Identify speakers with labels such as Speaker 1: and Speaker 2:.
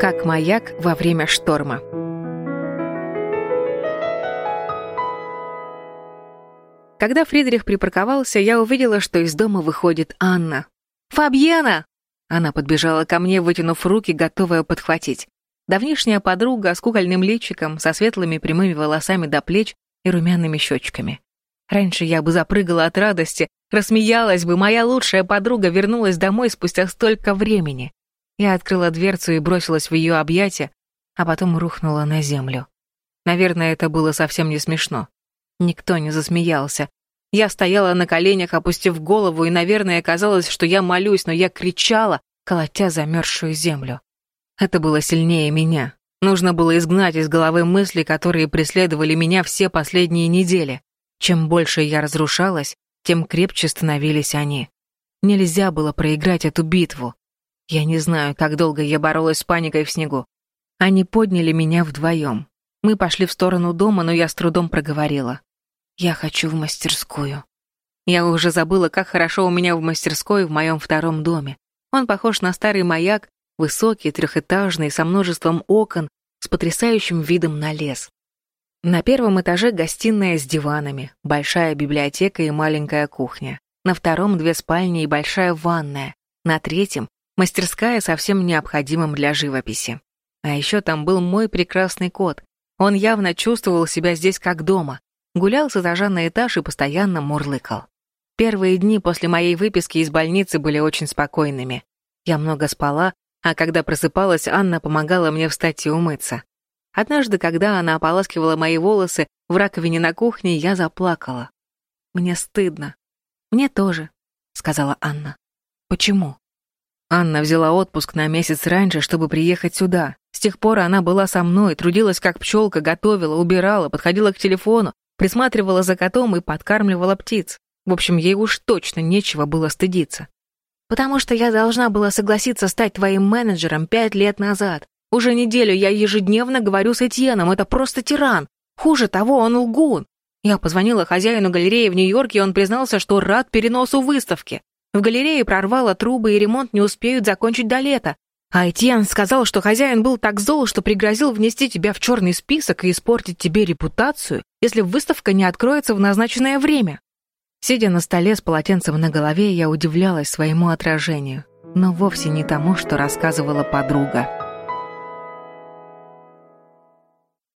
Speaker 1: Как маяк во время шторма. Когда Фридрих припарковался, я увидела, что из дома выходит Анна. «Фабьена!» Она подбежала ко мне, вытянув руки, готовая подхватить. Давнишняя подруга с кукольным личиком, со светлыми прямыми волосами до плеч и румяными щечками. Раньше я бы запрыгала от радости, рассмеялась бы, моя лучшая подруга вернулась домой спустя столько времени. Я открыла дверцу и бросилась в ее объятия, а потом рухнула на землю. Наверное, это было совсем не смешно. Никто не засмеялся. Я стояла на коленях, опустив голову, и, наверное, казалось, что я молюсь, но я кричала, колотя замерзшую землю. Это было сильнее меня. Нужно было изгнать из головы мысли, которые преследовали меня все последние недели. Чем больше я разрушалась, тем крепче становились они. Нельзя было проиграть эту битву. Я не знаю, как долго я боролась с паникой в снегу. Они подняли меня вдвоем. Мы пошли в сторону дома, но я с трудом проговорила. Я хочу в мастерскую. Я уже забыла, как хорошо у меня в мастерской в моем втором доме. Он похож на старый маяк, высокий, трехэтажный, со множеством окон, с потрясающим видом на лес. На первом этаже гостиная с диванами, большая библиотека и маленькая кухня. На втором две спальни и большая ванная. На третьем — мастерская со всем необходимым для живописи. А еще там был мой прекрасный кот. Он явно чувствовал себя здесь как дома. Гулял с этажа на этаж и постоянно мурлыкал. Первые дни после моей выписки из больницы были очень спокойными. Я много спала, а когда просыпалась, Анна помогала мне встать и умыться. Однажды, когда она ополаскивала мои волосы в раковине на кухне, я заплакала. «Мне стыдно». «Мне тоже», — сказала Анна. «Почему?» Анна взяла отпуск на месяц раньше, чтобы приехать сюда. С тех пор она была со мной, трудилась как пчелка, готовила, убирала, подходила к телефону, присматривала за котом и подкармливала птиц. В общем, ей уж точно нечего было стыдиться. «Потому что я должна была согласиться стать твоим менеджером пять лет назад. Уже неделю я ежедневно говорю с Этьеном, это просто тиран. Хуже того, он лгун. Я позвонила хозяину галереи в Нью-Йорке, и он признался, что рад переносу выставки. В галерее прорвало трубы, и ремонт не успеют закончить до лета. А Этьен сказал, что хозяин был так зол, что пригрозил внести тебя в черный список и испортить тебе репутацию, если выставка не откроется в назначенное время. Сидя на столе с полотенцем на голове, я удивлялась своему отражению, но вовсе не тому, что рассказывала подруга.